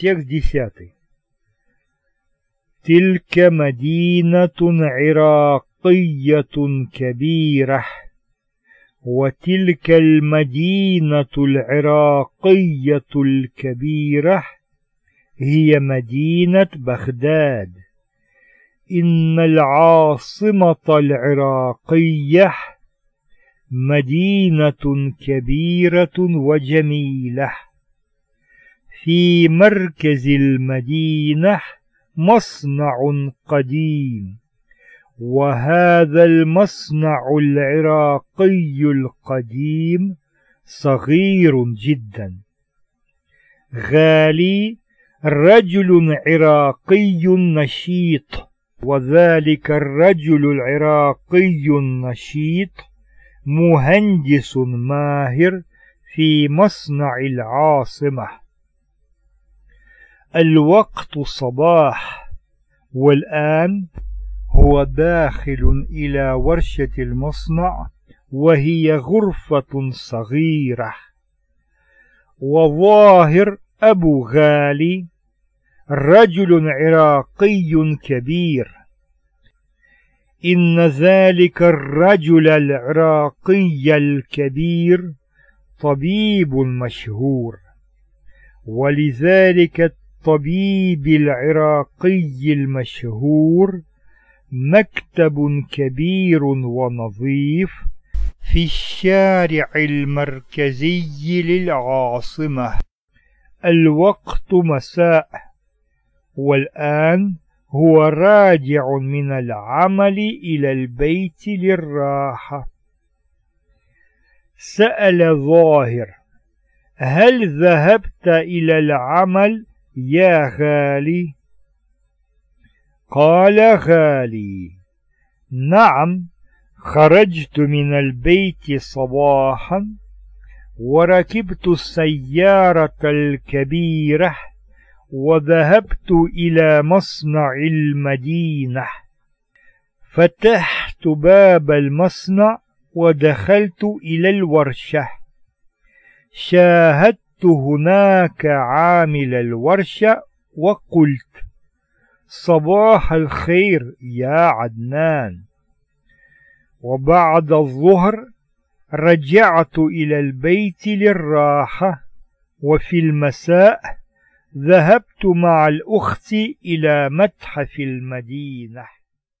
Текст десятый. تلك مدينة عراقية كبيرة وتلك المدينة العراقية الكبيرة هي مدينة بغداد إن العاصمة العراقية مدينة كبيرة وجميلة في مركز المدينة مصنع قديم وهذا المصنع العراقي القديم صغير جدا. غالي رجل عراقي نشيط وذلك الرجل العراقي النشيط مهندس ماهر في مصنع العاصمة. الوقت صباح والآن هو داخل إلى ورشة المصنع وهي غرفة صغيرة. وظاهر أبو غالي رجل عراقي كبير. إن ذلك الرجل العراقي الكبير طبيب مشهور. ولذلك الطبيب العراقي المشهور مكتب كبير ونظيف في الشارع المركزي للعاصمة. الوقت مساء. والآن هو راجع من العمل إلى البيت للراحة. سأل ظاهر هل ذهبت إلى العمل؟ يا غالي قال غالي نعم خرجت من البيت صباحا وركبت السيارة الكبيرة وذهبت إلى مصنع المدينة. فتحت باب المصنع ودخلت إلى الورشة. شاهدت هناك عامل الورشة وقلت صباح الخير يا عدنان. وبعد الظهر رجعت إلى البيت للراحة وفي المساء ذهبت مع الأخت إلى متحف المدينة.